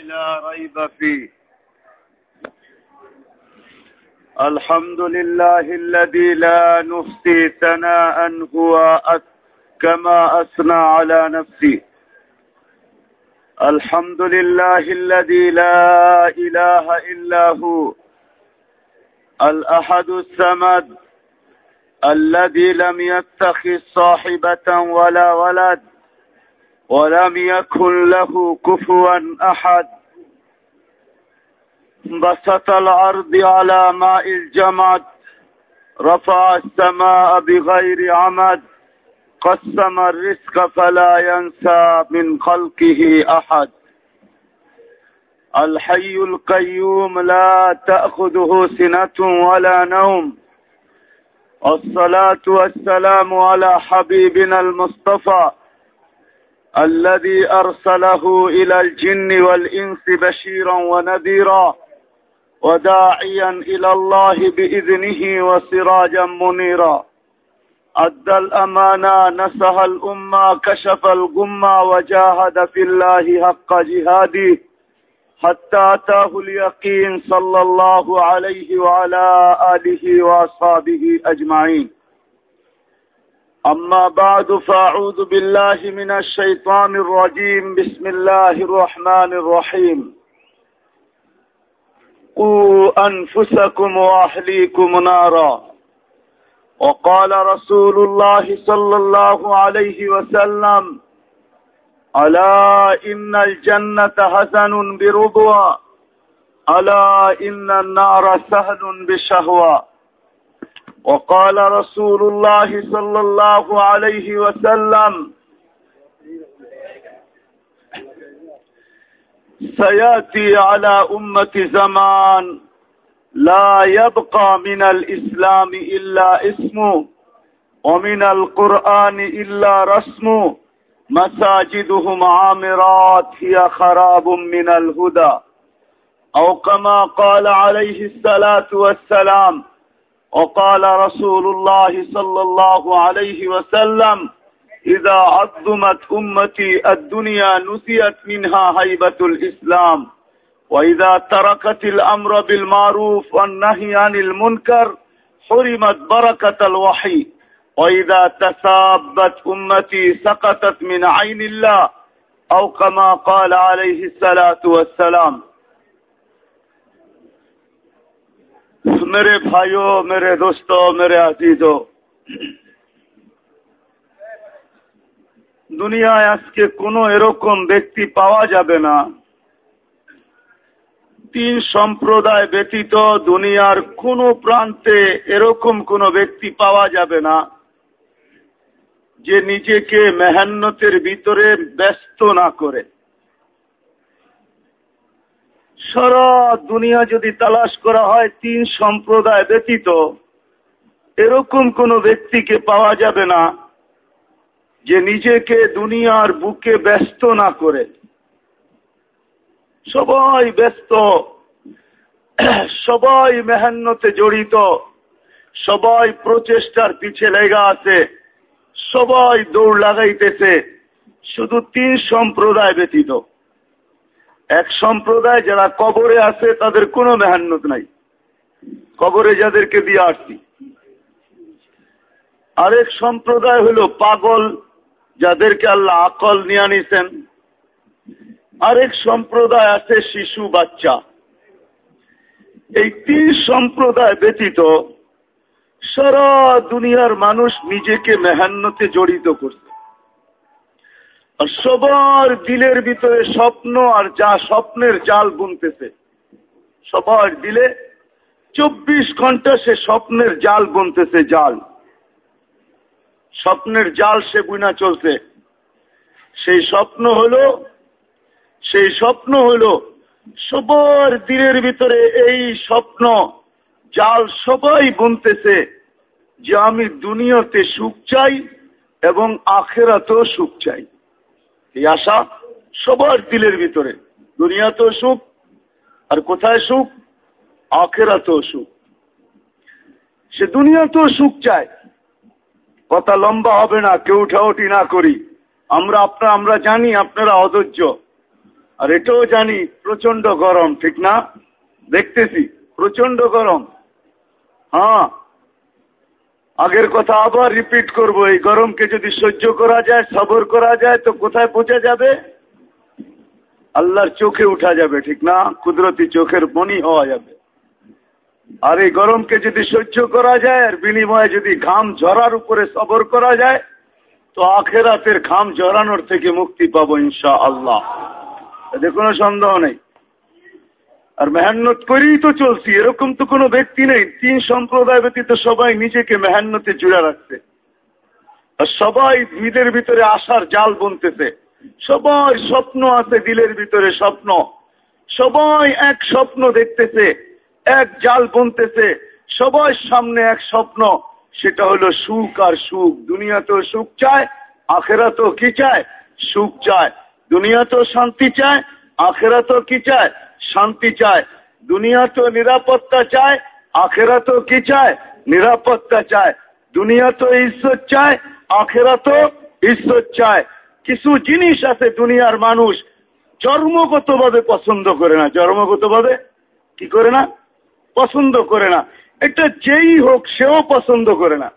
لا ريب فيه. الحمد لله الذي لا نحصي ثناء هو كما أثنى على نفسه الحمد لله الذي لا إله إلا هو. الأحد الثمد الذي لم يتخذ صاحبة ولا ولد. ولم يكن له كفوا أحد. بسط الأرض على ماء الجمد رفع السماء بغير عمد قسم الرزق فلا ينسى من خلقه أحد. الحي القيوم لا تأخذه سنة ولا نوم. الصلاة والسلام على حبيبنا المصطفى الذي أرسله إلى الجن والإنس بشيرا ونذيرا وداعيا إلى الله بإذنه وسراجا منيرا. أدى الأمانة نسح الأمة كشف الغمة وجاهد في الله حق جهاده حتى أتاه اليقين صلى الله عليه وعلى آله وأصحابه أجمعين. أما بعد فأعوذ بالله من الشيطان الرجيم. بسم الله الرحمن الرحيم. قوا أنفسكم وأهليكم نارا. وقال رسول الله صلى الله عليه وسلم ألا إن الجنة حسن برضوى ألا إن النار سهل بشهوى. وقال رسول الله صلى الله عليه وسلم سيأتي على أمة زمان لا يبقى من الإسلام إلا اسمه ومن القرآن إلا رسمه مساجدهم عامرات هي خراب من الهدى. أو كما قال عليه الصلاة والسلام وقال رسول الله صلى الله عليه وسلم إذا عظمت أمتي الدنيا نسيت منها هيبة الإسلام وإذا تركت الأمر بالمعروف والنهي عن المنكر حرمت بركة الوحي وإذا تثابت أمتي سقطت من عين الله أو كما قال عليه الصلاة والسلام. मेरे भाइयों मेरे दोस्तों मेरे अजीजों দুনিয়ায় আজকে কোনো এরকম ব্যক্তি পাওয়া যাবে না তিন সম্প্রদায় ব্যতীত দুনিয়ার কোন প্রান্তে এরকম কোন ব্যক্তি পাওয়া যাবে না যে নিজেকে মেহান্নতের ভিতরে ব্যস্ত না করে সারা দুনিয়া যদি তালাশ করা হয় তিন সম্প্রদায় ব্যতীত, এরকম কোন ব্যক্তিকে পাওয়া যাবে না যে নিজেকে দুনিয়ার বুকে ব্যস্ত না করে। সবাই ব্যস্ত, সবাই মেহান্নতে জড়িত, সবাই প্রচেষ্টার পিছে লেগা আছে, সবাই দৌড় লাগাইতেছে, শুধু তিন সম্প্রদায় ব্যতীত। এক সম্প্রদায় যারা কবরে আছে, তাদের কোনো মেহান্নত নাই। কবরে যাদেরকে দিয়ে আসছি। আরেক সম্প্রদায় হলো পাগল, যাদেরকে আল্লাহ আকল নিয়ে আনিছেন। আরেক সম্প্রদায় আছে শিশু বাচ্চা। এই তিন সম্প্রদায় ব্যতীত সারা দুনিয়ার মানুষ নিজেকে মেহান্নতে জড়িত করছে। সবার দিলের ভিতরে স্বপ্ন আর যা স্বপ্নের জাল বুনতেছে। সবার দিলে চব্বিশ ঘণ্টা সে স্বপ্নের জাল বুনতেছে, জাল। স্বপ্নের জাল সে বুনা চলছে। সেই স্বপ্ন হলো, সেই স্বপ্ন হলো সবার দিনের ভিতরে এই স্বপ্ন, জাল সবাই বুনতেছে যে আমি দুনিয়াতে সুখ চাই এবং আখেরাতেও সুখ চাই। এই আশা সবার দিলের ভিতরে। দুনিয়াতেও সুখ, আর কোথায় সুখ? আখেরাতেও সুখ। সে দুনিয়াতেও সুখ চায়। কথা লম্বা হবে না, কেউ উঠাউটি না করি। আমরা আপনারা আমরা জানি আপনারা অধৈর্য। আর এটাও জানি প্রচণ্ড গরম, ঠিক না? দেখতেছি প্রচণ্ড গরম। হ্যাঁ আগের কথা আবার রিপিট করব, এই গরমকে যদি সহ্য করা যায়, সবর করা যায়, তো কোথায় পৌঁছে যাবে? আল্লাহর চোখে উঠা যাবে, ঠিক না? কুদরতি চোখের মনি হওয়া যাবে। আর এই গরমকে যদি সহ্য করা যায়, আর বিনিময়ে যদি ঘাম ঝরার উপরে সবর করা যায়, তো আখেরাতের ঘাম ঝরানোর থেকে মুক্তি পাবো ইনশা আল্লাহ এতে কোনো সন্দেহ নেই। আর মেহান্নত করেই তো চলছি। এরকম তো কোনো ব্যক্তি নেই। তিন সম্প্রদায় ব্যতীত সবাই নিজেকে মেহান্নতে জুড়ে রাখছে। আর সবাই দিলের ভিতরে আসার জাল বুনতেছে। সবাই স্বপ্ন আছে দিলের ভিতরে স্বপ্ন। সবাই এক স্বপ্ন দেখতেছে, এক জাল বুনতেছে। সবাই সামনে এক স্বপ্ন, সেটা হলো সুখ আর সুখ। দুনিয়াতেও সুখ চায়, আখেরাতেও কি চায়? সুখ চায়। দুনিয়াতেও শান্তি চায়, আখেরাতেও কি চায়? শান্তি চায়। দুনিয়া তো নিরাপত্তা চায় আখেরা তো কি চায়? নিরাপত্তা চায়। দুনিয়া তো ঈশ্বর চায় আখেরা তো ঈশ্বর চায়। কিছু জিনিস আছে দুনিয়ার মানুষ জন্মগত ভাবে পছন্দ করে না। জন্মগত ভাবে কি করে না? পছন্দ করে না। এটা যেই হোক সেও পছন্দ করে না।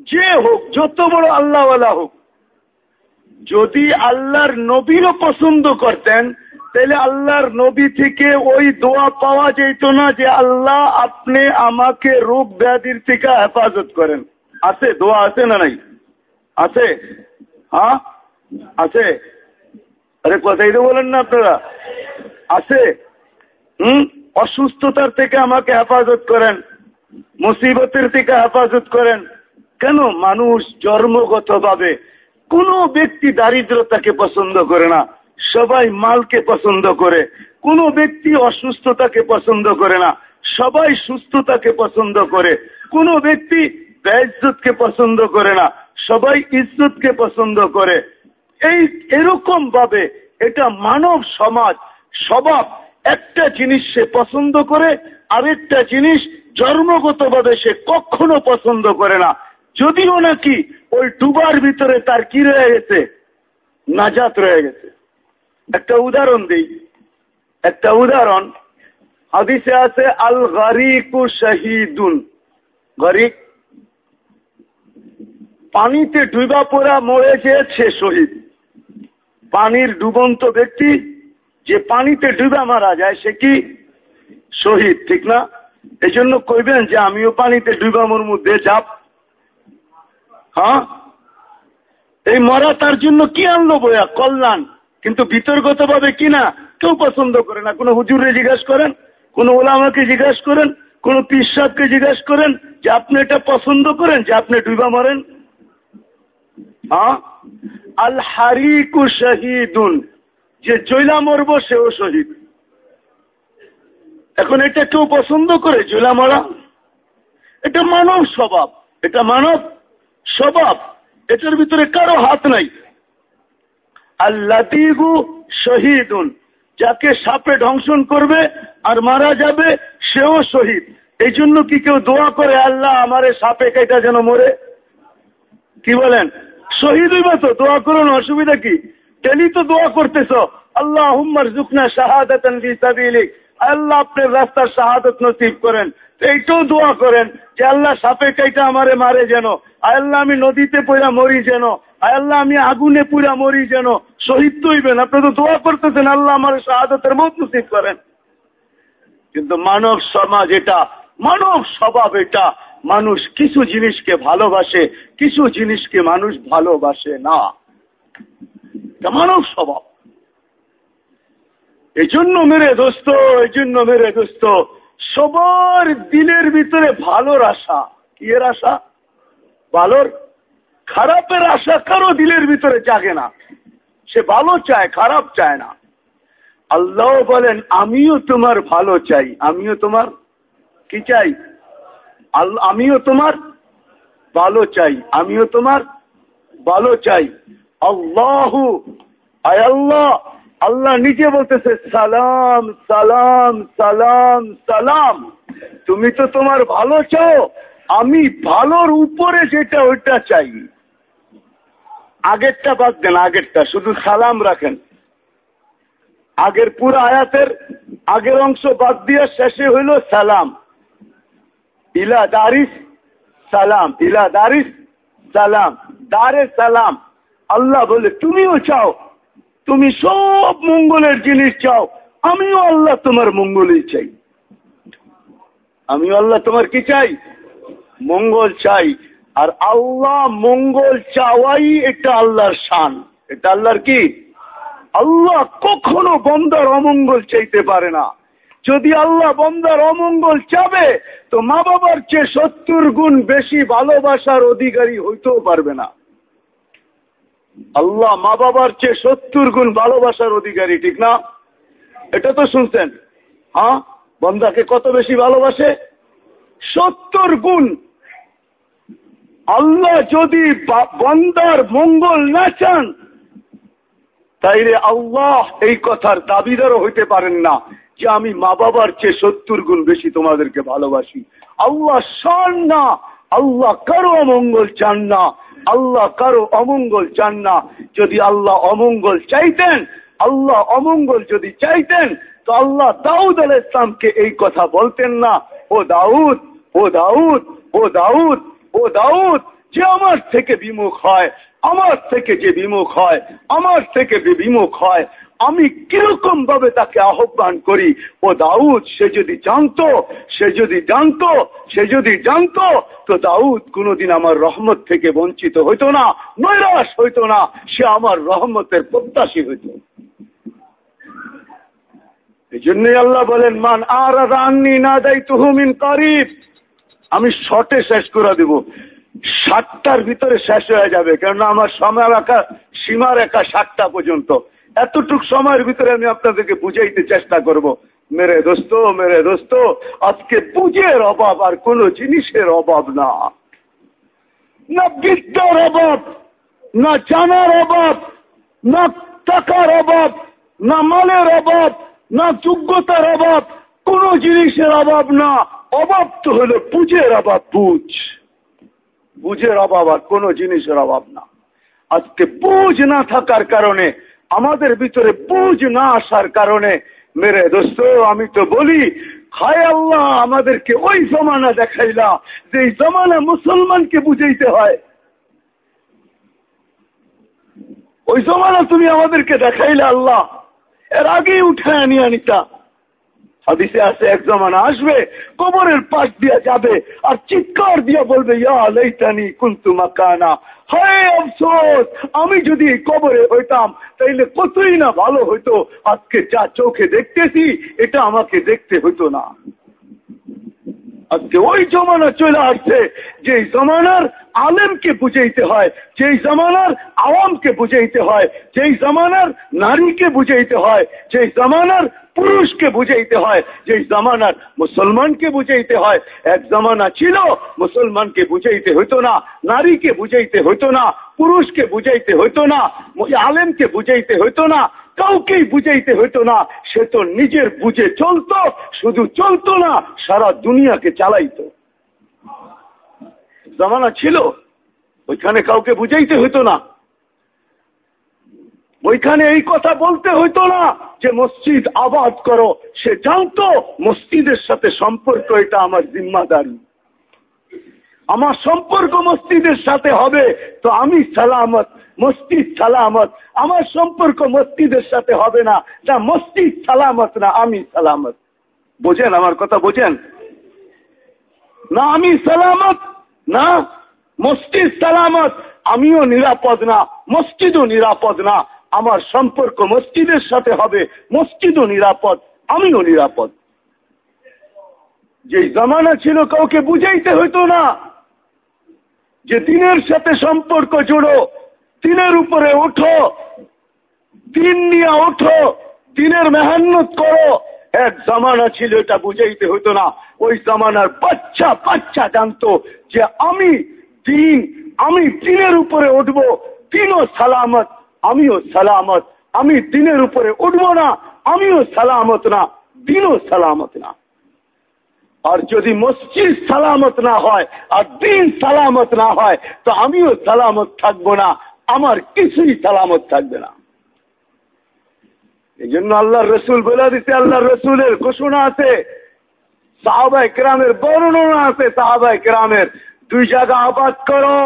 যে হোক, যত বড় আল্লাহওয়ালা হোক, যদি আল্লাহর নবীরও পছন্দ করতেন তাহলে আল্লাহর নবী থেকে ওই দোয়া পাওয়া যেত না যে আল্লাহ আপনি আমাকে রোগ ব্যাধির থেকে হেফাজত করেন। আছে? দোয়া আছে না নাই? আছে? হ্যাঁ? আছে? আরে কথাই তো বলেন না আপনারা। আছে? হুম? অসুস্থতার থেকে আমাকে হেফাজত করেন। মুসিবতের থেকে হেফাজত করেন। কেন? মানুষ জন্মগত ভাবে কোন ব্যক্তি দারিদ্রতাকে পছন্দ করে না। সবাই মালকে পছন্দ করে। কোন ব্যক্তি অসুস্থতাকে পছন্দ করে না। সবাই সুস্থতাকে পছন্দ করে। কোন ব্যক্তি বেজ্জতকে পছন্দ করে না। সবাই ইজ্জতকে পছন্দ করে। এই এরকম ভাবে এটা মানব সমাজ, স্বভাব, একটা জিনিস সে পছন্দ করে, আরেকটা জিনিস জন্মগত ভাবে সে কখনো পছন্দ করে না। যদিও নাকি ওই ডুবার ভিতরে তার কি রয়ে গেছে? নাজাত রয়ে গেছে। একটা উদাহরণ দিই। একটা উদাহরণ, হাদিসে আছে আল গারিকু শাহিদুন। গরিক পানিতে ডুবা পড়া মরে সে শহীদ। পানির ডুবন্ত ব্যক্তি, যে পানিতে ডুবা মারা যায়, সে কি? শহীদ, ঠিক না? এই জন্য কইবেন যে, আমিও পানিতে ডুবা মোর মধ্যে যাব হ্যাঁ? এই মরা তার জন্য কি আনলো বয়া? কল্যাণ। কিন্তু বিতর্কত ভাবে কিনা কেউ পছন্দ করে না। কোনো হুজুরে জিজ্ঞাসা করেন, কোন ওলামাকে জিজ্ঞাসা করেন, কোন পিসাবকে জিজ্ঞাসা করেন যে আপনি এটা পছন্দ করেন, যে আপনি ডুবা মরেন। আল হারিকু শহীদুন, যে জৈলা মরব সেও শহীদ। এখন এটা কেউ পছন্দ করে জৈলা মরা? এটা মানব স্বভাব, এটা মানব স্বভাব। এটার ভিতরে কারও হাত নাই। শহীদুন। যাকে সাপে করবে আর মারা যাবে, সেও শহীদ। এই জন্য কি কেউ দোয়া করে, আল্লাহ, আমারে সাপে কেটা যেন মরে? কি বলেন? শহীদ তো, দোয়া করুন অসুবিধা কি? টেলি তো দোয়া করতেছ। আল্লাহ হুম্মার জুকনা আল্লাহ আপনার রাস্তার শাহাদত নসিব করেন। এইটাও দোয়া করেন যে, আল্লাহ, সাপে কাইটা আমারে মারে যেন। আল্লাহ, আমি নদীতে পড়া মরি যেন। আল্লাহ, আমি আগুনে পুরা মরি যেন শহীদ হইবেন। আপনি তো দোয়া করতেছেন, আল্লাহ আমার শাহাদতের মত নসিব করেন। কিন্তু মানব সমাজ এটা, মানব স্বভাব এটা। মানুষ কিছু জিনিসকে ভালোবাসে, কিছু জিনিসকে মানুষ ভালোবাসে না। মানব স্বভাব। এই জন্য মেরে দোস্ত এই জন্য মেরে দোস্ত, সবার দিনের ভিতরে ভালোর আশা। কি এর আশা? ভালোর খারাপের আশা কারও দিলের ভিতরে জাগে না। সে ভালো চায়, খারাপ চায় না। আল্লাহ বলেন, আমিও তোমার ভালো চাই। আমিও তোমার কি চাই? আমিও তোমার ভালো চাই। আমিও তোমার ভালো চাই। আল্লাহ আল্লাহ। আল্লাহ নিজে বলতেছে, সালাম সালাম সালাম সালাম। তুমি তো তোমার ভালো চাও। আমি ভালোর উপরে যেটা, ওইটা চাই। আগেরটা বাদ দেন, আগেরটা, শুধু সালাম রাখেন। আগের পুরো আয়াতের আগের অংশ বাদ দিয়ে শেষে হইল সালাম। ইলা দারিস সালাম, ইলা দারিস সালাম, দারে সালাম। আল্লাহ বলে, তুমিও চাও, তুমি সব মঙ্গলের জিনিস চাও, আমিও আল্লাহ তোমার মঙ্গলই চাই। আমিও আল্লাহ তোমার কি চাই? মঙ্গল চাই। আর আল্লাহ মঙ্গল চাওয়াই এটা আল্লাহর শান। এটা আল্লাহর কি? আল্লাহ কখনো বন্দার অমঙ্গল চাইতে পারে না। যদি আল্লাহ বন্দার অমঙ্গল চাবে, তো মা বাবার চেয়ে সত্তর গুণ বেশি ভালোবাসার অধিকারী হইতেও পারবে না। আল্লাহ মা বাবার চেয়ে সত্তর গুণ ভালোবাসার অধিকারী, ঠিক না? এটা তো শুনছেন। হ্যাঁ? বন্দাকে কত বেশি ভালোবাসে? সত্তর গুণ আল্লাহ যদি বন্দার মঙ্গল না চান, তাইলে আল্লাহ এই কথার দাবিদারও হইতে পারেন না যে আমি মা বাবার চেয়ে সত্তর গুণ বেশি তোমাদেরকে ভালোবাসি। আল্লাহ শান না, আল্লাহ কারও অমঙ্গল চান না, আল্লাহ কারও অমঙ্গল চান না। যদি আল্লাহ অমঙ্গল চাইতেন, আল্লাহ অমঙ্গল যদি চাইতেন, তো আল্লাহ দাউদ আল ইসলামকে এই কথা বলতেন না, ও দাউদ ও দাউদ ও দাউদ ও দাউদ, যে আমার থেকে বিমুখ হয়, আমার থেকে যে বিমুখ হয়, আমার থেকে যে বিমুখ হয়, আমি কীরকম ভাবে তাকে আহ্বান করি? ও দাউদ, সে যদি জানতো, সে যদি জানতো, সে যদি জানতো, তো দাউদ কোনদিন আমার রহমত থেকে বঞ্চিত হইতো না, নৈরাশ হইতো না, সে আমার রহমতের প্রত্যাশী হইত। এই জন্যই আল্লাহ বলেন, মান আর রান্নি না দেয় তুহুমিন করিব। আমি শটে শেষ করে দেব। সাতটার ভিতরে শেষ হয়ে যাবে, কেননা আমার সময় রাখা, সীমা রেখা সাতটা পর্যন্ত। এতটুক সময়ের ভিতরে আমি আপনাদেরকে বুঝাইতে চেষ্টা করব। মেরে দোস্ত মেরে দোস্ত, আজকে বুঝের অভাব আর কোন জিনিসের অভাব না। না বিদ্যার অভাব, না জানার অভাব, না টাকার অভাব, না মালের অভাব, না যোগ্যতার অভাব, কোন জিনিসের অভাব না। অভাব তো হলো বুঝের অভাব, বুঝ। বুঝের অভাব আর কোন জিনিসের অভাব না। আজকে বুঝ না থাকার কারণে, আমাদের ভিতরে বুঝ না আসার কারণে, মেরে দোস্ত, আমি তো বলি, হায় আল্লাহ, আমাদেরকে ওই জমানা দেখাইলা, যে জমানা মুসলমানকে বুঝাইতে হয়। ওই জমানা তুমি আমাদেরকে দেখাইলে আল্লাহ, এর আগেই উঠে আনি আনিতা হাদিসে আছে, এক জমানা আসবে, কবরের পাশ দিয়া যাবে, আর চিৎকার দিয়া বলবে ইয়ালেইতানি কুন্তু মাকানা। হায় আফসোস, আমি যদি কবরে হইতাম, তাইলে কতই না ভালো হইতো। আজকে যা চোখে দেখতেছি, এটা আমাকে দেখতে হইতো না। আজকে ওই জমানা চলে আসছে যে জমানার আলেমকে বুঝাইতে হয়, যেই জমানার আওয়ামকে বুঝাইতে হয়, যেই জমানার নারীকে বুঝাইতে হয়, যেই জমানার পুরুষকে বুঝাইতে হয় যে জামানার মুসলমানকে বুঝাইতে হয়। এক জামানা ছিল, মুসলমানকে বুঝাইতে হইতো না, নারীকে বুঝাইতে হইতো না, পুরুষকে বুঝাইতে হইতো না আলেমকে বুঝাইতে হইতো না, কাউকেই বুঝাইতে হইতো না। সে তো নিজের বুঝে চলতো, শুধু চলতো না, সারা দুনিয়াকে চালাইতো। জামানা ছিল, ওইখানে কাউকে বুঝাইতে হইতো না। ওইখানে এই কথা বলতে হইতো না। যে মসজিদ আবাদ করো, সে জানতো মসজিদের সাথে সম্পর্ক, এটা আমার জিম্মাদারি। আমার সম্পর্ক মসজিদের সাথে হবে, তো আমি সালামত, মসজিদ সালামত, আমার সম্পর্ক মসজিদের সাথে হবে না না মসজিদ সালামত, না আমি সালামত। বোঝেন আমার কথা, বোঝেন? না আমি সালামত, না মসজিদ সালামত, আমিও নিরাপদ না, মসজিদও নিরাপদ না আমার সম্পর্ক মসজিদের সাথে হবে। মসজিদও নিরাপদ, আমিও নিরাপদ। যে জমানা ছিল কাউকে বুঝাইতে হইতো না। যে দিনের সাথে সম্পর্ক জুড়ো, দিনের উপরে ওঠো। দিন নিয়ে ওঠো, দিনের মেহান্নত করো। এক জামানা ছিল, এটা বুঝাইতে হইতো না। ওই জামানার বাচ্চা বাচ্চা জানতো যে আমি দিন, আমি দিনের উপরে উঠবো, দিনও সালামত। আমিও সালামত। আমি দিনের উপরে উঠবো না, আমিও সালামত না, দিনও সালামত না। আর যদি মসজিদ সালামত না হয়, আর দিন সালামত না হয়, তো আমিও সালামত থাকব না, আমার কিছুই সালামত থাকবে না। এই জন্য আল্লাহ রসুল বলে দিতে আল্লাহ রসুলের ঘোষণা আছে সাহাবাই কেরামের বর্ণনা আছে সাহাবাই কেরামের, দুই জায়গা আবাদ করো।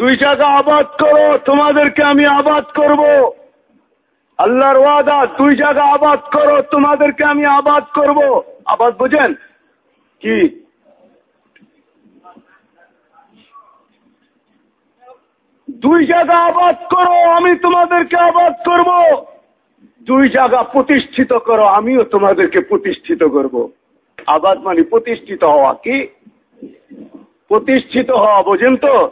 দুই জায়গা আবাদ করো, তোমাদেরকে আমি আবাদ করব। আল্লাহর ওয়াদা, দুই জায়গা আবাদ করো, তোমাদেরকে আমি আবাদ করব। আবাদ বুঝেন? কি? দুই জায়গা আবাদ করো, আমি তোমাদেরকে আবাদ করব। দুই জায়গা প্রতিষ্ঠিত করো, আমিও তোমাদেরকে প্রতিষ্ঠিত করব। আবাদ মানে প্রতিষ্ঠিত হওয়া, কি? প্রতিষ্ঠিত হওয়া, বোঝেন তো?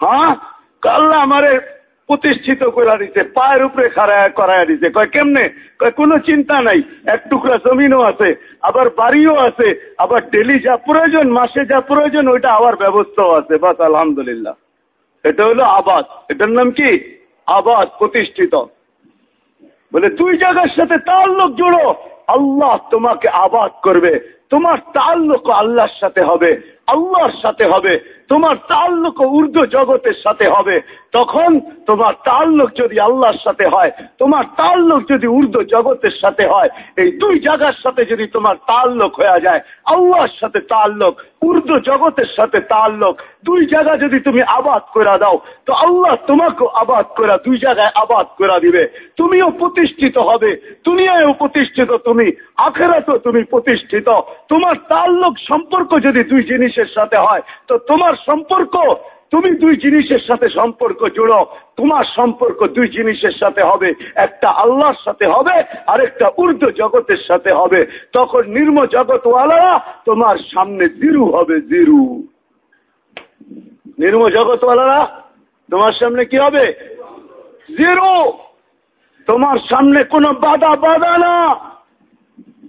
হ্যাঁ? কাল্লা আমারে প্রতিষ্ঠিত করে দিতে পায়ের উপরে খাড়ায় করায় দিতে কয়, কেমনে? কয়, কোনো চিন্তা নাই, এক টুকরা জমিনও আছে, আবার বাড়িও আছে, আবার ডেলি যা প্রয়োজন, মাসে যা প্রয়োজন, ওইটা আবার ব্যবস্থাও আছে। বাস, আলহামদুলিল্লাহ। এটা হলো আবাদ। এটার নাম কি? আবাদ, প্রতিষ্ঠিত। বলে, দুই জায়গার সাথে তাল্লুক জুড়ো। আল্লাহ তোমাকে আবাদ করবে। তোমার তাল্লুক আল্লাহর সাথে হবে, আল্লাহর সাথে হবে। তোমার তাল্লুক উর্দু জগতের সাথে হবে, তখন তোমার তাল্লুক যদি আল্লাহর সাথে হয়, তোমার তাল্লুক যদি উর্দু জগতের সাথে হয়, এই দুই জায়গার সাথে যদি তোমার তাল্লুক হয়ে যায়, আল্লাহর সাথে তাল্লুক উর্দু জগতের সাথে তাল্লুক, দুই জায়গা যদি তুমি আবাদ করে দাও, তো আল্লাহ তোমাকেও আবাদ করে, দুই জায়গায় আবাদ করে দিবে। তুমিও প্রতিষ্ঠিত হবে, দুনিয়ায়ও প্রতিষ্ঠিত তুমি, আখেরাতেও তুমি প্রতিষ্ঠিত। তোমার তাল্লুক সম্পর্ক যদি দুই জিনিসের সাথে হয়, তো তোমার সম্পর্ক, তুমি দুই জিনিসের সাথে সম্পর্ক জুড়ো। তোমার সম্পর্ক দুই জিনিসের সাথে হবে। একটা আল্লাহর সাথে হবে আর একটা উর্দু জগতের সাথে হবে। তখন নির্ম জগৎওয়ালারা তোমার সামনে জিরু হবে জিরু নির্ম জগৎওয়ালারা তোমার সামনে কি হবে? জিরো তোমার সামনে কোনো বাধা বাধা না।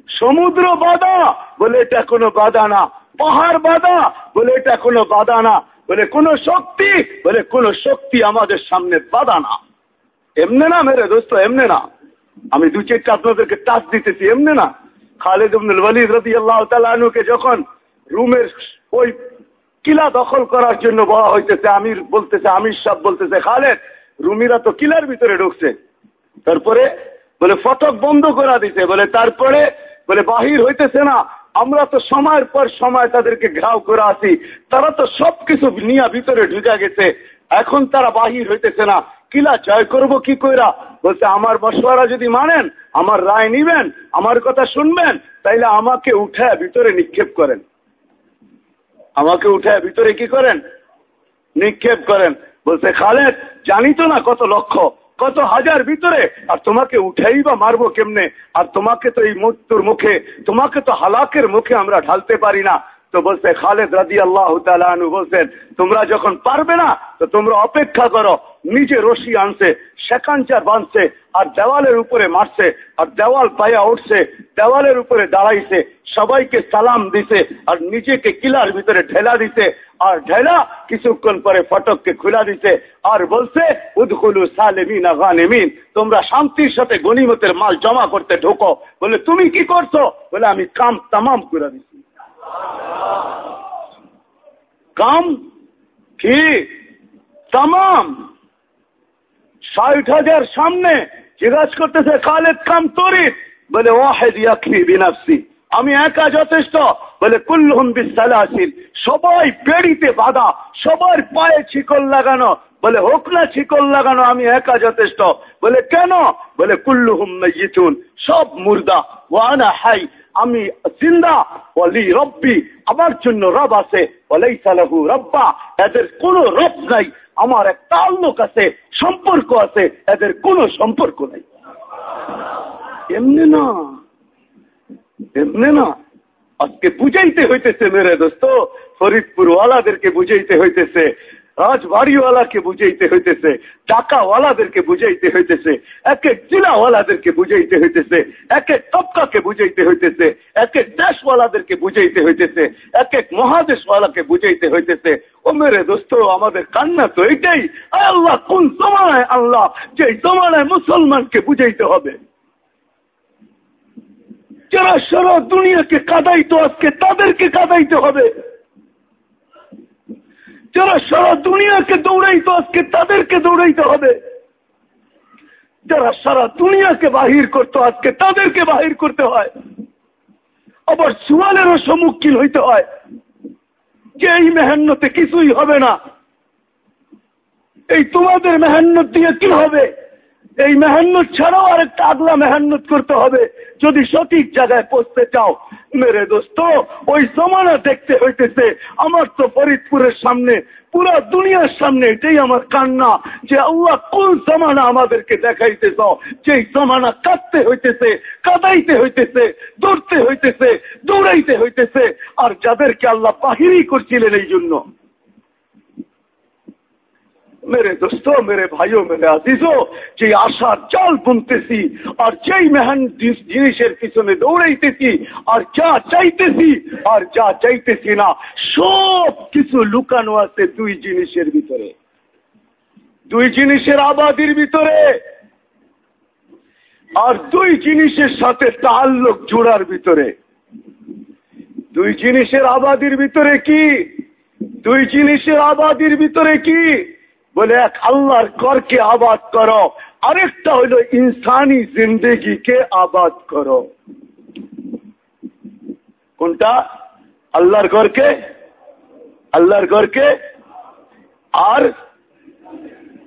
সমুদ্র বাধা বলে এটা কোনো বাধা না। পাহাড় বাধা, বলে এটা কোনো বাধা না, বলে কোন শক্তি, বলে কোন শক্তি আমাদের সামনে বাধা না। এমনে না মেরে দোস্ত, এমনে না। আমি দু চারটা আপনাদেরকে টাচ দিতেছি, এমনে না। খালেদ তালুকে যখন রুমের ওই কিলা দখল করার জন্য বলা হইতেছে, আমির বলতেছে, আমির সাহ বলতেছে, খালেদ, রুমিরা তো কিলার ভিতরে ঢুকছে। তারপরে বলে ফটক বন্ধ করা দিতে বলে তারপরে বলে বাহির হইতেছে না আমরা তো সময়ের পর সময় তাদেরকে ঘাও করে আসি। তারা তো সবকিছু নিয়ে ভিতরে ঢুকে গেছে। এখন তারা বাহির হইতেছে না। কিলা জয় করব কি কইরা? বলছে, আমার মশওয়ারা যদি মানেন, আমার রায় নিবেন, আমার কথা শুনবেন, তাইলে আমাকে উঠে ভিতরে নিক্ষেপ করেন। আমাকে উঠে ভিতরে কি করেন? নিক্ষেপ করেন। বলছে, খালেদ জানি তো না কত লক্ষ্য কত হাজার ভিতরে। আর তোমাকে উঠেই বা মারবো কেমনে? আর তোমাকে তো এই মৃত্যুর মুখে, তোমাকে তো হালাকের মুখে আমরা ঢালতে পারি না। তো বলছে, খালেদ রাজি আল্লাহ বলছেন, তোমরা যখন পারবে না, তো তোমরা অপেক্ষা করো, নিজে রশি আনছে সেকাঞ্চার বাঁধছে, আর দেওয়ালের উপরে মারছে, আর দেওয়াল পায়া উঠছে, দেওয়ালের উপরে দাঁড়াইছে, সবাইকে সালাম দিছে, আর নিজেকে কিলার ভিতরে ঢেলা দিছে, আর ঢেলা কিছুক্ষণ পরে ফটককে খুলা দিছে, আর বলছে উদকুলু সালেমিন আগানেমিন তোমরা শান্তির সাথে গণিমতের মাল জমা করতে ঢোকো। বলে, তুমি কি করছ? বলে, আমি কাম তামাম করে দিচ্ছি কাম কি তামাম। ষাট হাজার সামনে জিজ্ঞাসা করতেছে, খালেদ কাম তরিত বলে, ওয়াহেদ ইয়াকফি বিনাফসি। আমি একা যথেষ্ট। বলে কুল্লুম বিসালাসিল সবাই বেড়িতে বাধা, সবার পায়ে ছিকল লাগানো। বলে, হোক না ছিকল লাগানো, আমি একা যথেষ্ট। বলে, কেন? বলে, কুল্লুহুম সব মুর্দা। ওয়ানা হাই। আমি জিন্দা বলি রব্বি, আমার জন্য রব আছে বলেই সালাহু রব্বা, এদের কোন রব নাই, আমার এক তাল্লুক আছে সম্পর্ক আছে, এদের কোনো সম্পর্ক নাই। এমনি না এমনি না। আজকে বুঝাইতে হইতেছে, মেরে দোস্ত ফরিদপুর ওয়ালাদেরকে বুঝাইতে হইতেছে রাজবাড়িওয়ালাকে বুঝাইতে হইতেছে, টাকাওয়ালাদেরকে বুঝাইতে হইতেছে, এক এক জেলাওয়ালাদেরকে বুঝাইতে হইতেছে, এক এক তবকাকে বুঝাইতে হইতেছে, এক এক দেশওয়ালাদেরকে বুঝাইতে হইতেছে, এক এক মহাদেশওয়ালাকে বুঝাইতে হইতেছে। ও মেরে দোস্ত, আমাদের কান্না তো এটাই আল্লাহ, কোন জমানায় আল্লাহ যে জমানায় মুসলমানকে বুঝাইতে হবে? যারা সারা দুনিয়াকে কাদাইতো, আজকে তাদেরকে কাদাইতে হবে। যারা সারা দুনিয়াকে দৌড়াইতো, আজকে তাদেরকে দৌড়াইতে হবে। যারা সারা দুনিয়াকে বাহির করতো, আজকে তাদেরকে বাহির করতে হয়। আবার সুয়ালেরও সম্মুখীন হইতে হয়। যে এই মেহান্নতে কিছুই হবে না। এই তোমাদের মেহান্নত দিয়ে কি হবে? এই মেহান্নত ছাড়াও আরেকটা আগলা মেহান্নত করতে হবে। যদি সঠিক জায়গায় পৌঁছতে চাও মেরে দোস্ত, ওই জমানা দেখতে হইতেছে, আমার তো ফরিদপুরের সামনে, পুরা দুনিয়ার সামনে এটাই আমার কান্না, যে আল্লাহ কোন জমানা আমাদেরকে দেখাইতেছ যে জমানা কাঁদতে হইতেছে, কাদাইতে হইতেছে, দৌড়তে হইতেছে, দৌড়াইতে হইতেছে, আর যাদেরকে আল্লাহ বাহিরই করছিলেন এই জন্য মেরে দোস্ত মেরে ভাইও মেরে আজিজো যে আশার জাল বুনতেছি আর যেই মেহান জিনিসের পিছনে দৌড়াইতেছি আর যা চাইতেছি আর যা চাইতেছি না সব কিছু লুকানো আছে দুই জিনিসের ভিতরে দুই জিনিসের আবাদির ভিতরে আর দুই জিনিসের সাথে তাল্লুক জোড়ার ভিতরে দুই জিনিসের আবাদির ভিতরে কি দুই জিনিসের আবাদির ভিতরে কি বলে এক আল্লাহর করকে আবাদ করো। আরেকটা হইল ইনসানি জিন্দগিকে আবাদ করো। কোনটা? আল্লাহর ঘরকে? আল্লাহর ঘরকে? আর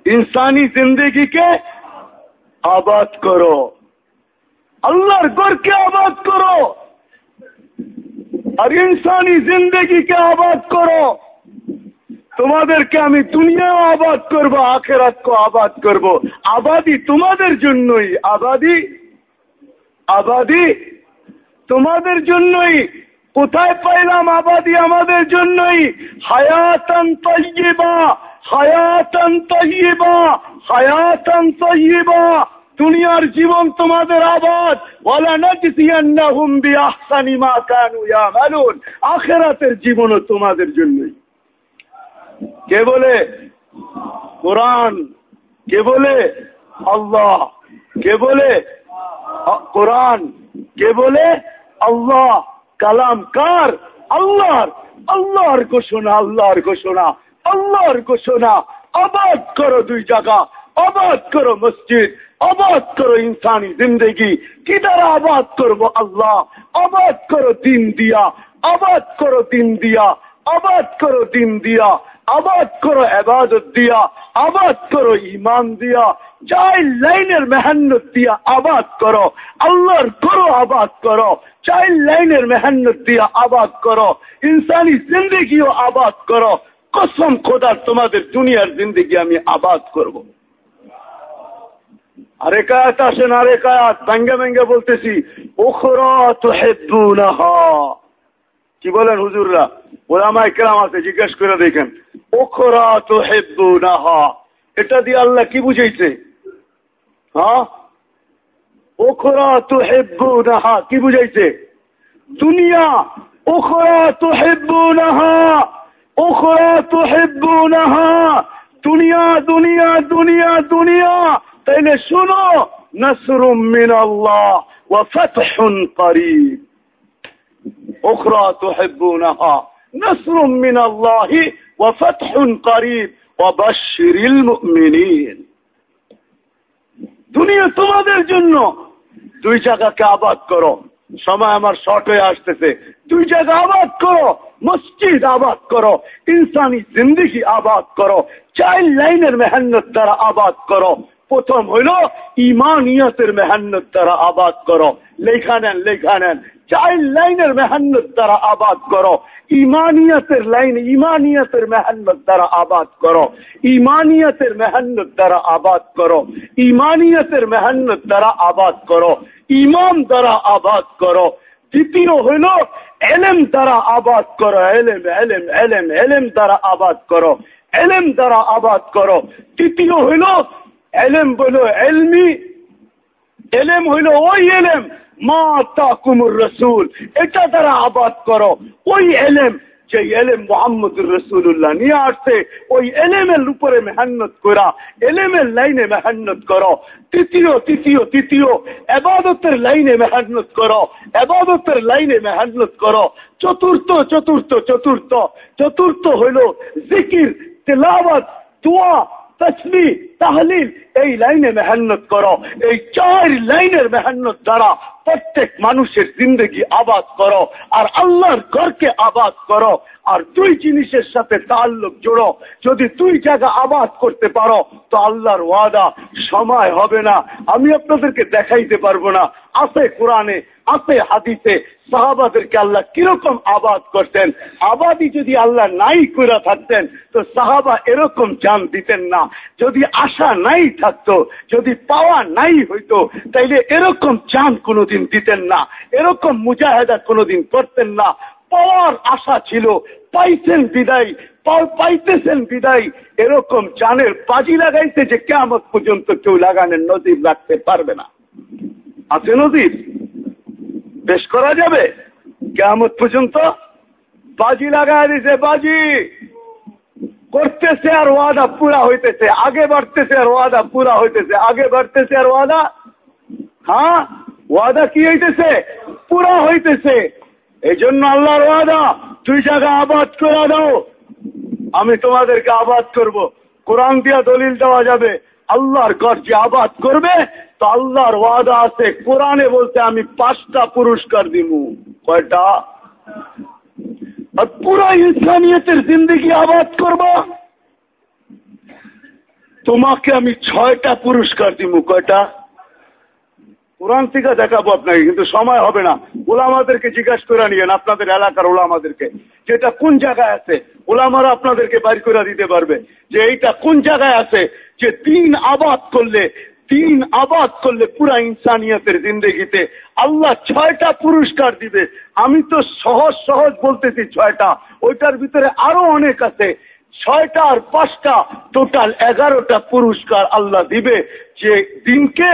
ইনসানি জিন্দগিকে আবাদ করো। আল্লাহর ঘরকে আবাদ করো। আর ইনসানি জিন্দগিকে আবাদ করো। তোমাদেরকে আমি দুনিয়াও আবাদ করব আখেরাতকে আবাদ করব। আবাদি তোমাদের জন্যই আবাদি আবাদি তোমাদের জন্যই। কোথায় পাইলাম আবাদি আমাদের জন্যই? হায়াতান তৈবা হায়াতান তৈবা হায়াতান তৈবা দুনিয়ার জীবন তোমাদের আবাদ। আখিরাতের জীবনও তোমাদের জন্যই। কে বলে? কোরআন। কে বলে? আল্লাহ। কে বলে? কোরআন। কে বলে? আল্লাহ। কালাম কার? আল্লাহর। আল্লাহর ঘোষণা আল্লাহর ঘোষণা আল্লাহর ঘোষণা। আবাদ করো দুই জায়গা। আবাদ করো মসজিদ। আবাদ করো ইনসানি জিন্দগি। কি দ্বারা আবাদ করব আল্লাহ? আবাদ করো দিন দিয়া। আবাদ করো দিন দিয়া। আবাদ করো দিন দিয়া। আবাদ করো এবাদত দিয়া, আবাদ করো ইমান দিয়া চাই লাইনের মেহান্নত দিয়া আবাদ করো, আল্লাহর করো আবাদ করো চাই লাইনের মেহান্নত দিয়া আবাদ করো, ইনসানি জিন্দগিও আবাদ করো, কসম খোদার তোমাদের দুনিয়ার জিন্দগি আমি আবাদ করব। আরে কায়াত আসেন আরে কায়াত ব্যাঙ্গে ব্যাঙ্গে বলতেছি ওখরা তো হেদু না কি বলেন হুজুররা? ওলামায় কেরাম আছে, জিজ্ঞেস করে দেখেন। এটা দিয়ে আল্লাহ কি বুঝাইছে? হ্যাঁ? তো হেব্বু না কি বুঝাইছে? দুনিয়া ওখরা তো হেব্বু না ওখরা তো হেব্বু না দুনিয়া দুনিয়া দুনিয়া দুনিয়া। তাইলে শোনো, নসরুম ওখরা তো হেব্বু না হা নসরুম وفتح قريب وبشر المؤمنين দুনিয়া তোমাদের জন্য দুই জায়গাকে আবাদ করো সময় আমার শর্ট হয়ে আসতেছে দুই জায়গা আবাদ করো মসজিদ আবাদ করো ইনসানি জিন্দগি আবাদ করো চাইল্ড লাইনের মেহান্নত দ্বারা আবাদ করো প্রথম হইল ইমানিয়তের মেহান্নত দ্বারা আবাদ করো লেখা নেন লেখা নেন চাইল্ড লাইনের মেহান্নত দ্বারা আবাদ করো। ইমানিয়তের লাইন, ইমানিয়তের মেহান্নত দ্বারা আবাদ করো। ইমানিয়তের মেহান্নত দ্বারা আবাদ করো। ইমানিয়তের মেহান্নত দ্বারা আবাদ করো। ইমাম দ্বারা আবাদ করো। দ্বিতীয় হইল, এলেম দ্বারা আবাদ করো। এলেম এলেম এলেম এলেম দ্বারা আবাদ করো। এলেম দ্বারা আবাদ করো। তৃতীয় হইল, এলেম বইল এলমি। এলেম হইল ওই এলেম রসুল, এটা দ্বারা আবাদ করো। ওই এলেম যে এলেম রসুল্লাহ নিয়ে আসছে, ওই এলেমের উপরে করা, এলেমের লাইনে মেহান্নত করো। তৃতীয় তৃতীয় তৃতীয় লাইনে করো। লাইনে করো। চতুর্থ চতুর্থ চতুর্থ চতুর্থ হইল জিকির, তেলাওয়াত, দোয়া তসবি, তাহলিল, এই লাইনে মেহান্নত করো। এই চার লাইনের মেহান্নত দ্বারা প্রত্যেক মানুষের জিন্দগি আবাদ করো আর আল্লাহর ঘরকে আবাদ করো আর দুই জিনিসের সাথে তাল্লুক জোড়ো। যদি দুই জায়গা আবাদ করতে পারো, তো আল্লাহর ওয়াদা সময় হবে না। আমি আপনাদেরকে দেখাইতে পারব না। আছে কোরআনে আছে হাদিসে সাহাবাদেরকে আল্লাহ কীরকম আবাদ করতেন? আবাদি যদি আল্লাহ নাই করে থাকতেন, তো সাহাবা এরকম জান দিতেন না। যদি আশা নাই থাকতো, যদি পাওয়া নাই হইতো, তাইলে এরকম চান কোনোদিন দিতেন না। এরকম মুজাহেদা কোনোদিন করতেন না। পাওয়ার আশা ছিল, পাইছেন বিদায় পাইতেছেন বিদায়। এরকম চানের বাজি লাগাইতে যে কেমন পর্যন্ত কেউ লাগানোর নজির রাখতে পারবে না। আছে নজির? পেশ করা যাবে। কেমন পর্যন্ত বাজি লাগাই দিছে, বাজি। করতেছে আর ওয়াদা পুরা হইতেছে। আগে বাড়তেছে আর ওয়াদা পুরা হইতেছে। আগে বাড়তেছে আর ওয়াদা? হ্যাঁ? ওয়াদা কি হইতেছে? পুরা হইতেছে। এই জন্য আল্লাহর ওয়াদা, তুই জায়গা আবাদ করে দাও, আমি তোমাদেরকে আবাদ করব। কোরআন দিয়া দলিল দেওয়া যাবে। আল্লাহর ঘর যে আবাদ করবে তো আল্লাহর ওয়াদা আছে, কোরআনে বলতে আমি পাঁচটা পুরস্কার দিব কয়টা? আর পুরা ইনসানিয়তের জিন্দগি আবাদ করব। তোমাকে আমি ছয়টা পুরস্কার দিব কয়টা? কোরআন থেকে দেখাবো আপনাকে, কিন্তু সময় হবে না। ওলামাদেরকে জিজ্ঞাসা করে নিয়েন, আপনাদের এলাকার ওলামাদেরকে যেটা কোন জায়গায় আছে? ওলামারা আপনাদেরকে বাইর করে দিতে পারবে যে এইটা কোন জায়গায় আছে যে দিন আবাদ করলে দিন আবাদ করলে পুরা ইনসানিয়তের জিন্দগিতে আল্লাহ ছয়টা পুরস্কার দিবে। আমি তো সহজ সহজ বলতেছি ছয়টা। ওইটার ভিতরে আরও অনেক আছে। ছয়টা আর পাঁচটা, টোটাল এগারোটা পুরস্কার আল্লাহ দিবে যে দিনকে,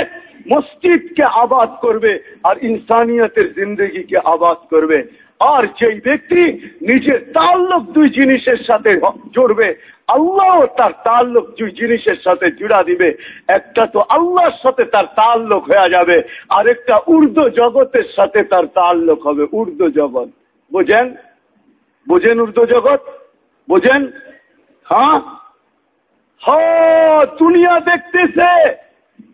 মসজিদকে আবাদ করবে আর ইনসানিয়তের জিন্দগিকে আবাদ করবে। আর যেই ব্যক্তি নিজের তাল্লুক দুই জিনিসের সাথে জড়বে আল্লাহ তার তাল্লুক দুই জিনিসের সাথে জুড়া দিবে। একটা তো আল্লাহর সাথে তার তাল্লুক হয়ে যাবে আর একটা উর্দু জগতের সাথে তার তাল্লুক হবে। উর্দু জগৎ। বুঝেন? বোঝেন উর্দু জগৎ? বুঝেন? হ্যাঁ? দুনিয়া দেখতেছে,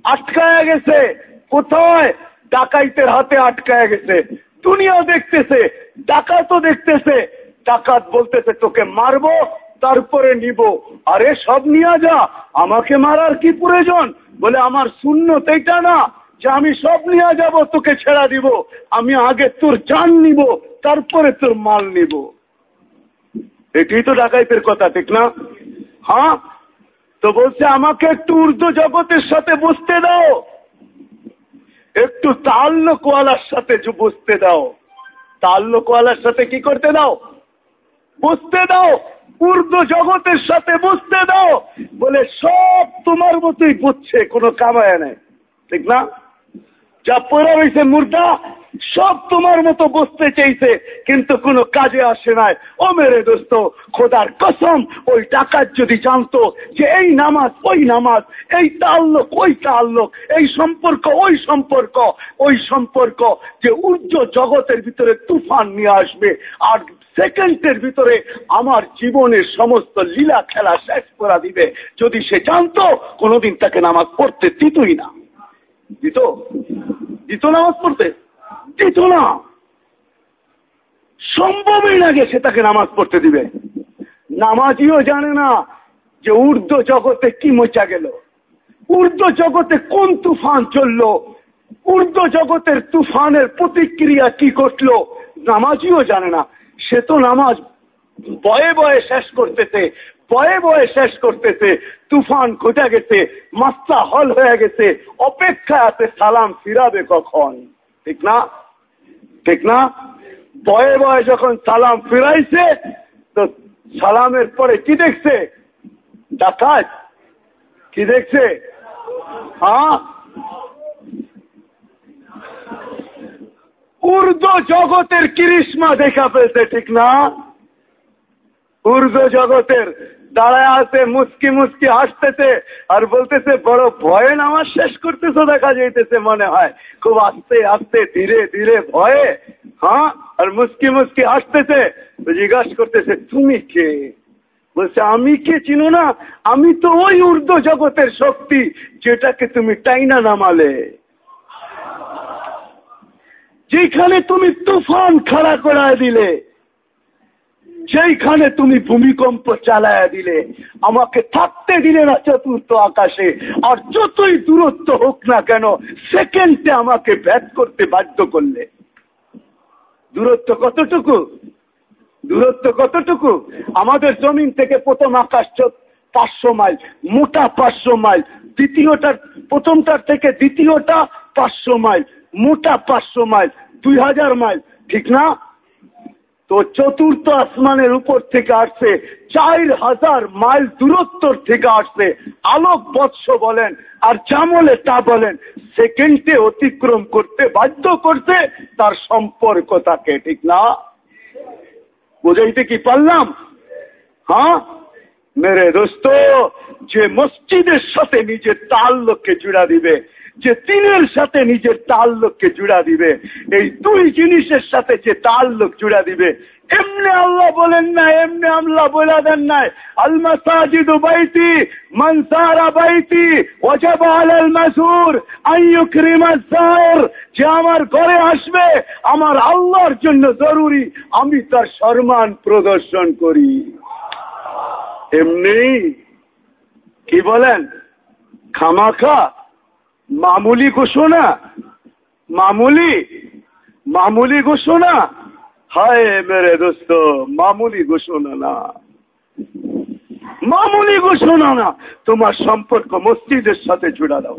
আটকায় গেছে। কোথায়? ডাকাইতের হাতে আটকায় গেছে। দুনিয়া দেখতেছে, ডাকাতও দেখতেছে। ডাকাত বলতেছে, তোকে মারবো, তারপরে নিব। আরে সব নিয়ে যা, আমাকে মারার কি প্রয়োজন? বলে, আমার শূন্য এইটা না যে আমি সব নিয়ে যাব, তোকে ছেড়া দিব। আমি আগে তোর চান নিব, তারপরে তোর মাল নিব। এটাই তো ডাকাইতের কথা, ঠিক না? হ্যাঁ? তো বলছে, আমাকে একটু উর্দু জগতের সাথে বুঝতে দাও। একটু তাল্লকওয়ালার সাথে বুঝতে দাও। তাল্লকওয়ালার সাথে কি করতে দাও? বুঝতে দাও। পূর্ব জগতের সাথে বুঝতে দাও। বলে সব তোমার মতোই বুঝছে, কোনো কামায় নেই। ঠিক না? যা পড়া হয়েছে মুর্দা সব তোমার মতো বসতে চাইছে, কিন্তু কোনো কাজে আসে নাই। ও মেরে দোস্ত, খোদার কসম, ওই ডাকাত যদি জানতো যে এই নামাজ, ওই নামাজ, এই তাল্লক ওই তাল্লক এই সম্পর্ক, ওই সম্পর্ক ওই সম্পর্ক যে ঊর্ধ্ব জগতের ভিতরে তুফান নিয়ে আসবে, আর সেকেন্ডের ভিতরে আমার জীবনের সমস্ত লীলা খেলা শেষ করা দিবে। যদি সে জানতো, কোনোদিন তাকে নামাজ পড়তে দিতই না। দিত? দিত নামাজ পড়তে? দিত না। সম্ভবই লাগে সে তাকে নামাজ পড়তে দিবে। নামাজিও জানে না যে ঊর্ধ্ব জগতে কি মোচা গেল। ঊর্ধ্ব জগতে কোন তুফান চলল? ঊর্ধ্ব জগতের তুফানের প্রতিক্রিয়া কি ঘটলো? নামাজিও জানে না। সে তো নামাজ বয়ে বয়ে শেষ করতেছে, বয়ে বয়ে শেষ করতেছে। তুফান ঘটে গেছে মাস্তা হল হয়ে গেছে অপেক্ষা আছে সালাম ফিরাবে কখন? ঠিক না? ঠিক না? বয়ে বয়ে যখন সালাম ফিরাইছে, তো সালামের পরে কি দেখছে? ডাকাত। কি দেখছে? হ্যাঁ? উর্দু জগতের কিরিশমা দেখা ফেলছে ঠিক না? উর্দু জগতের দাঁড়ায় আছে মুসকি মুসকি হাসতেছে, আর বলতেছে, বড় ভয়ে নামাজ শেষ করতেছে, দেখা যাইতেছে মনে হয়। খুব আস্তে আস্তে, ধীরে ধীরে ভয়ে হ্যাঁ আর মুসকি মুসকি হাসতেছে। জিজ্ঞাসা করতেছে, তুমি কে? বলছে, আমি কে চিনো না? আমি তো ওই ঊর্ধ্ব জগতের শক্তি যেটাকে তুমি টাইনা নামালে। যেখানে তুমি তুফান খাড়া করায় দিলে যেইখানে তুমি ভূমিকম্প চালায়া দিলে, আমাকে থাকতে দিলে না চতুর্থ আকাশে, আর যতই দূরত্ব হোক না কেন, সেকেন্ডে আমাকে ভ্যাট করতে বাধ্য করলে। দূরত্ব কতটুকু? দূরত্ব কতটুকু? আমাদের জমিন থেকে প্রথম আকাশ পাঁচশো মাইল, মোটা পাঁচশো মাইল, দ্বিতীয়টার, প্রথমটার থেকে দ্বিতীয়টা পাঁচশো মাইল, মোটা পাঁচশো মাইল, দুই হাজার মাইল, ঠিক না? তো চতুর্থ আসমানের উপর থেকে আসছে, চার হাজার মাইল দূরত্বর থেকে আসছে। আলোক বৎস বলেন আর চামলে তা বলেন, সেকেন্ডে অতিক্রম করতে বাধ্য করতে তার সম্পর্ক তাকে, ঠিক না? বুঝাইতে কি পারলাম? হ্যাঁ? মেরে দোস্ত, যে মসজিদের সাথে নিজের তাল্লকে জুড়া দিবে যে তিনের সাথে নিজের তাল্লুককে জুড়া দিবে, এই দুই জিনিসের সাথে যে তাল্লুক জুড়া দিবে, এমনি আল্লাহ বলেন না, এমনি আল্লাহ বলে দেন নাই। আল মাসাজিদ বাইতি মনসারা বাইতি ওজাব আলাল মাসুর আইয়ুকরিমাসার যে আমার ঘরে আসবে, আমার আল্লাহর জন্য জরুরি, আমি তার সম্মান প্রদর্শন করি। এমনি, কি বলেন? খামাখা মামুলি ঘোষণা মামুলি মামুলি ঘোষণা হায় মেরে দোস্ত, মামুলি ঘোষণা না। মামুলি ঘোষণা না। তোমার সম্পর্ক মসজিদের সাথে জুড়া দাও।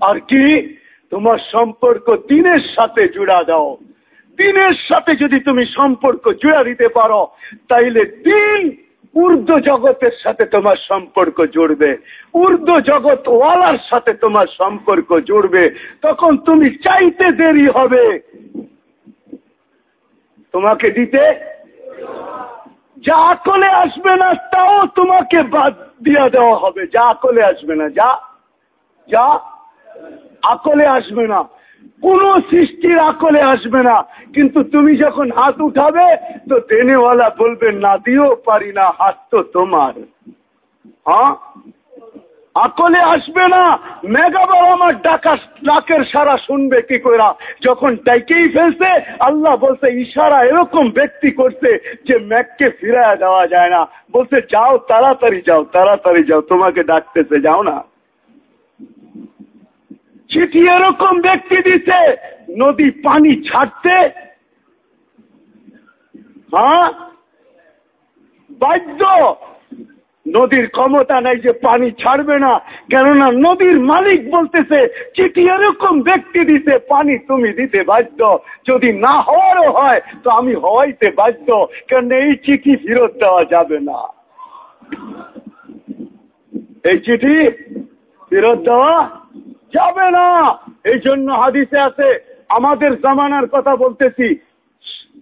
আর কি? তোমার সম্পর্ক দিনের সাথে জুড়া দাও। দিনের সাথে যদি তুমি সম্পর্ক জুড়া দিতে পারো, তাইলে দিন ঊর্ধ্ব জগতের সাথে তোমার সম্পর্ক জুড়বে। ঊর্ধ্ব জগৎ ওয়ালার সাথে তোমার সম্পর্ক জুড়বে। তখন তুমি চাইতে দেরি হবে। তোমাকে দিতে যা আকলে আসবে না, তাও তোমাকে বাদ দিয়া দেওয়া হবে। যা আকলে আসবে না, যা যা, আকলে আসবে না। কোন সৃষ্টির আকলে আসবে না। কিন্তু তুমি যখন হাত উঠাবে, তো দেনেওয়ালা বলবে, না দিও পারি না, হাত তো তোমার। হ্যাঁ? আকলে আসবে না। মেগাবার আমার ডাকা ডাকের সারা শুনবে কি করে যখন ডাইকেই ফেলছে, আল্লাহ বলছে, ইশারা এরকম ব্যক্তি করছে যে ম্যাককে ফিরায় দেওয়া যায় না। বলছে, যাও, তাড়াতাড়ি যাও তাড়াতাড়ি যাও, তোমাকে ডাকতেছে, যাও না। চিঠি এরকম ব্যক্তি দিছে? নদী পানি ছাড়তে? হ্যাঁ? বাধ্য? নদীর ক্ষমতা নাই যে পানি ছাড়বে না। কেননা নদীর মালিক বলতেছে চিঠি এরকম ব্যক্তি দিতে পানি তুমি দিতে বাধ্য। যদি না হওয়ারও হয়, তো আমি হওয়াইতে বাধ্য। কেন এই চিঠি ফেরত দেওয়া যাবে না। এই চিঠি ফেরত দেওয়া যাবে না। এই জন্য হাদিসে আছে, আমাদের জামানার কথা বলতেছি।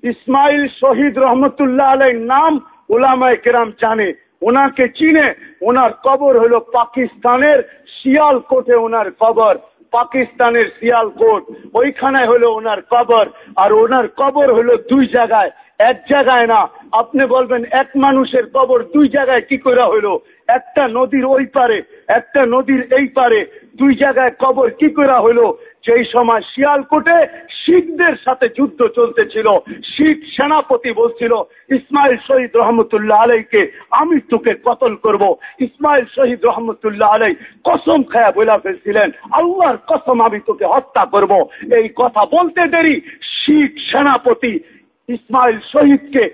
ইসমাইল শহীদ রহমতুল্লাহ আলাই নাম ওলামায় কেরাম জানে। ওনাকে চিনে, ওনার কবর হল পাকিস্তানের শিয়ালকোটে ওনার কবর। পাকিস্তানের শিয়ালকোট ওইখানে হলো ওনার কবর। আর ওনার কবর হলো দুই জায়গায়, এক জায়গায় না, আপনি বলবেন এক মানুষের কবর দুই জায়গায় কি করা হইল একটা নদীর ওই পারে, একটা নদীর এই পারে দুই জায়গায় কবর কি করা হইল সেই সময় শিয়ালকোটে শিখদের সাথে যুদ্ধ চলতেছিল, শিখ সেনাপতি বলছিল, ইসমাইল শহীদ রহমতুল্লাহ আলাইকে আমি তোকে কতল করব। ইসমাইল শহীদ রহমতুল্লাহ আলাই কসম খায়া বলা ফেলছিলেন, আল্লাহর কসম আমি তোকে হত্যা করব। এই কথা বলতে দেরি, শিখ সেনাপতি ইসমাইল শহীদকে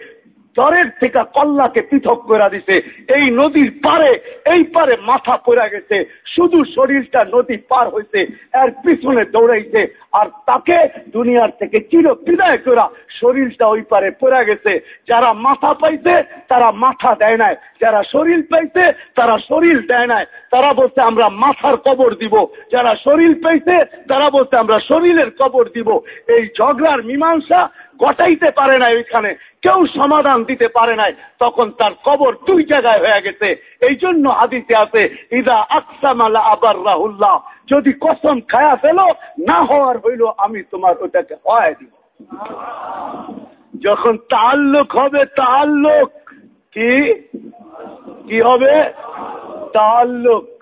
জ্বরের থেকে কল্লাকে পৃথক করে দিছে। এই নদীর পারে এই পারে মাথা পড়া গেছে। শুধু শরীরটা নদী পার হয়েছে এর পিছনে দৌড়াইছে। আর তাকে দুনিয়ার থেকে চির বিদায় করা শরীরটা ওই পারে পড়া গেছে। যারা মাথা পাইছে, তারা মাথা দেয় নাই। যারা শরীর পাইছে, তারা শরীর দেয় নাই। তারা বলছে, আমরা মাথার কবর দিব। যারা শরীর পাইছে, তারা বলছে, আমরা শরীরের কবর দিব। এই ঝগড়ার মীমাংসা গটাইতে পারে নাই ওইখানে। কেউ সমাধান দিতে পারে নাই। তখন তার কবর দুই জায়গায় হয়ে গেছে। এই জন্য আদিতে আছে, ইদা আকসামালা আবার রাহুল্লাহ যদি কসম খায়া ফেল, না হওয়ার হইল, আমি তোমার ওটাকে হয় দিব। যখন তাল্লুক হবে তাল্লুক কি? কি হবে? তাল্লুক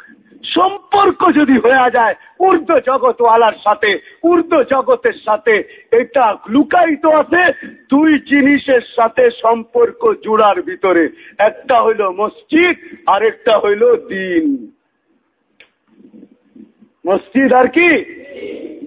সম্পর্ক যদি হয়ে যায়, ঊর্ধ্ব জগৎ আলার সাথে, ঊর্ধ্ব জগতের সাথে, এটা লুকায়িত আছে, দুই জিনিসের সাথে সম্পর্ক জুড়ার ভিতরে। একটা হইল মসজিদ আর একটা হইল দিন। মসজিদ আর কি?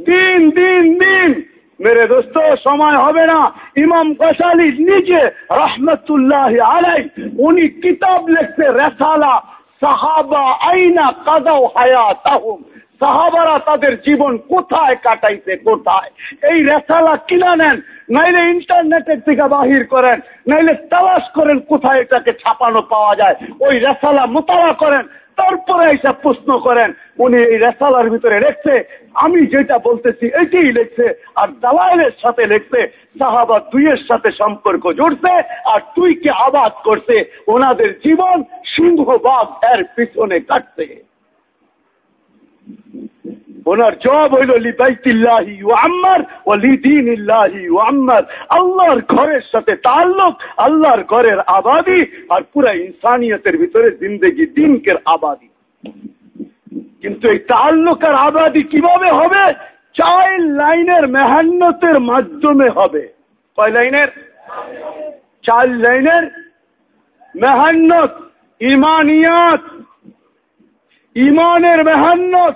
দিন দিন দিন। মেরে দোস্ত, সময় হবে না। ইমাম গসালি নিজে রহমতুল্লাহ আলাই উনি কিতাব লিখতে রেসালা। সাহাবা আইনা কাদাও হায়া তাহুম সাহাবারা তাদের জীবন কোথায় কাটাইছে, কোথায়? এই রেসালা কিনা নেন, নাইলে ইন্টারনেটের থেকে বাহির করেন, নাইলে তালাশ করেন কোথায় এটাকে ছাপানো পাওয়া যায়। ওই রেসালা মোতালা করেন তারপরে এইসব প্রশ্ন করেন, উনি এই রেসালার ভিতরে লেখছে আমি যেটা বলতেছি এটাই লেখছে, আর দালালের সাথে লেখছে, সাহাবা দুইয়ের সাথে সম্পর্ক জুড়ছে, আর তুইকে আবাদ করছে, ওনাদের জীবন সিংহবাগ এর পিছনে কাটছে। ওনার জব হইল লিবাইতিল্লাহি ও আম্মার ও লিদিন ইল্লাহি ও আম্মার। আল্লাহর ঘরের সাথে তাল্লুক আল্লাহর ঘরের আবাদি আর পুরা ইনসানিয়তের ভিতরে জিন্দগি, দিনকের আবাদি। কিন্তু এই তাল্লুক আর আবাদি কীভাবে হবে? চাইল্ড লাইনের মেহান্নতের মাধ্যমে হবে। কয় লাইনের? চাইল্ড লাইনের মেহান্নত, ইমানিয়াত, ইমানের মেহান্নত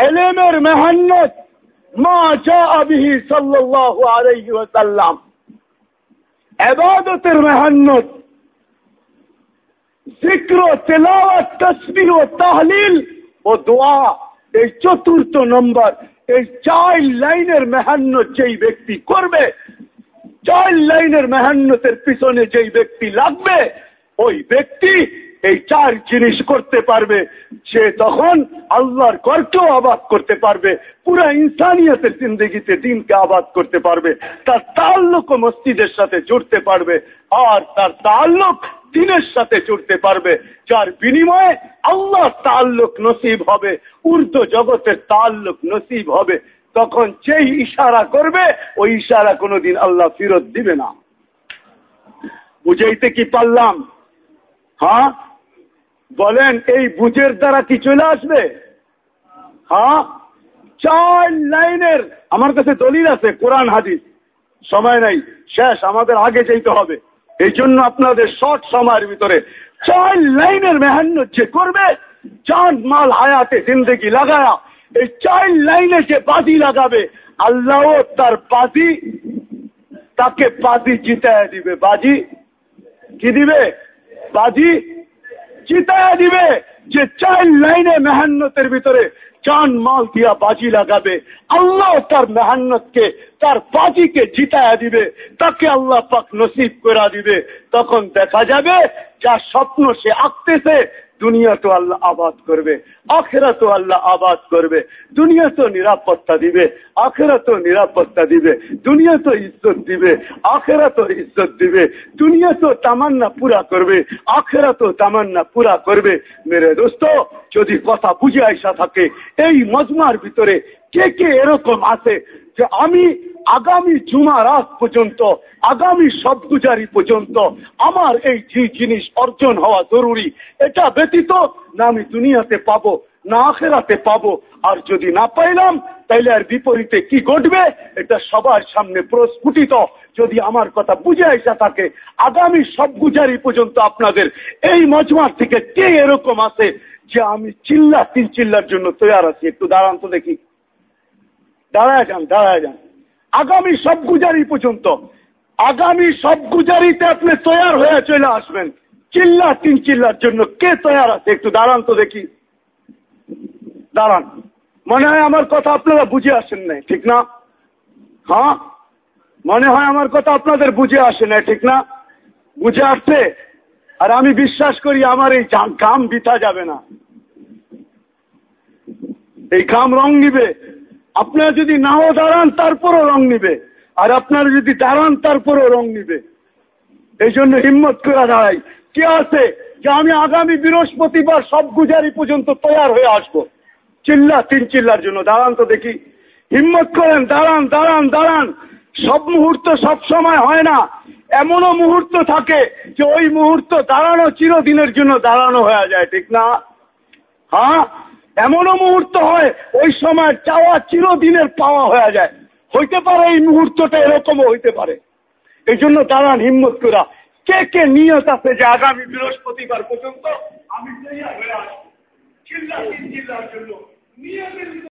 এলেমের মেহান্নত মা এবাদতের মেহান্নত জিক্র তেলাওয়াত তসবিহ ও তাহলিল ও দোয়া এই চতুর্থ নম্বর এই চাইল্ড লাইনের মেহান্নত যেই ব্যক্তি করবে চাইল্ড লাইনের মেহান্নতের পিছনে যেই ব্যক্তি লাগবে ওই ব্যক্তি এই চার জিনিস করতে পারবে, সে তখন আল্লাহর করকেও আবাদ করতে পারবে, পুরা ইনসানিয়তের জিন্দগিতে দিনকে আবাদ করতে পারবে, তার তাল্লুক মসজিদের সাথে জুড়তে পারবে, আর তার তাল্লুক দিনের সাথে জুড়তে পারবে, যার বিনিময়ে আল্লাহ তাল্লুক নসিব হবে ঊর্ধ্ব জগতের তাল্লুক নসিব হবে, তখন যেই ইশারা করবে, ওই ইশারা কোনোদিন আল্লাহ ফিরত দিবে না। বুঝাইতে কি পারলাম? হ্যাঁ? বলেন, এই বুঝের দ্বারা কি চলে আসবে? হ্যাঁ? চার লাইনের, আমার কাছে দলিল আছে, কোরআন, হাদিস। সময় নাই, শেষ, আমাদের আগে যেতে হবে। এই জন্য আপনাদের শর্ট সময়ের ভিতরে চার লাইনের মেহান্ন যে করবে, চাঁদ, মাল, হায়াতে জিন্দগি লাগায়া, এই চার লাইনে যে বাদি লাগাবে। আল্লাহ তার বাজি, তাকে বাজি জিতায় দিবে। বাজি কি দিবে? বাজি চিতায়া দিবে যে চার লাইনে মেহান্নতের ভিতরে চান মাল দিয়া বাজি লাগাবে। আল্লাহ তার মেহান্নত কে তার বাজিকে জিতায়া দিবে। তাকে আল্লাহ পাক নসিব করা দিবে। তখন দেখা যাবে যা স্বপ্ন সে আঁকতেছে দুনিয়া তো আল্লাহ আবাদ করবে, আখেরা তো আল্লাহ আবাদ করবে, দুনিয়া তো নিরাপত্তা দিবে, আখেরা তো নিরাপত্তা দিবে, দুনিয়া তো ইজ্জত দিবে, আখেরা তো ইজ্জত দিবে, দুনিয়া তো তামান্না পুরা করবে, আখেরা তো তামান্না পুরা করবে। মেরে দোস্ত, যদি কথা বুঝে আইসা থাকে, এই মজমার ভিতরে কে কে এরকম আছে যে আমি আগামী জুমা রাত পর্যন্ত, আগামী সবগুজারি পর্যন্ত আমার এই যে জিনিস অর্জন হওয়া জরুরি, এটা ব্যতীত না আমি দুনিয়াতে পাবো, না আখেরাতে পাবো। আর যদি না পাইলাম, তাইলে আর বিপরীতে কি ঘটবে? এটা সবার সামনে প্রস্ফুটিত। যদি আমার কথা বুঝে আসা থাকে, আগামী সব গুজারি পর্যন্ত আপনাদের এই মজমার থেকে কে এরকম আছে যে আমি চিল্লা তিন চিল্লার জন্য তৈরি আছি? একটু দাঁড়ান তো দেখি। দাঁড়ায় যান দাঁড়ায় যান। আগামী সব গুজারি পর্যন্ত, আগামী সব গুজারিতে আপনি তৈয়ার হয়ে চলে আসবেন। চিল্লা তিন চিল্লার জন্য। কে তৈয়ার আছে? একটু দাঁড়ান তো দেখি। দাঁড়ান। মনে হয় আমার কথা আপনারা বুঝে আসেন নাই, ঠিক না? হ্যাঁ? মনে হয় আমার কথা আপনাদের বুঝে আসে না ঠিক না? বুঝে আসছে? আর আমি বিশ্বাস করি আমার এই ঘাম বিথা যাবে না। এই ঘাম রং নিবে। আপনারা যদি নাও দাঁড়ান, তারপরও রং নিবে। আর আপনারা যদি দাঁড়ান, তারপরও রং নিবে। এই জন্য হিম্মত করে দাঁড়াই। কে আছে যে আমি আগামী বৃহস্পতিবার সব গুজারি পর্যন্ত তৈয়ার হয়ে আসব? চিল্লা, তিন চিল্লার জন্য। দাঁড়ান তো দেখি। হিম্মত করেন, দাঁড়ান দাঁড়ান দাঁড়ান। সব মুহূর্ত সব সময় হয় না। এমনও মুহূর্ত থাকে যে ওই মুহূর্ত দাঁড়ানো চিরদিনের জন্য দাঁড়ানো হয়ে যায়, ঠিক না? হ্যাঁ? এমনও মুহূর্ত হয়, ওই সময় চাওয়া চিরদিনের পাওয়া হয়ে যায়। হইতে পারে এই মুহূর্তটা এরকমও হইতে পারে। এই জন্য তারা হিম্মত করা। কে কে নিয়ত আছে যে আগামী বৃহস্পতিবার পর্যন্ত আমি আসব চিল্লা চিল্লার জন্য। নিয়তের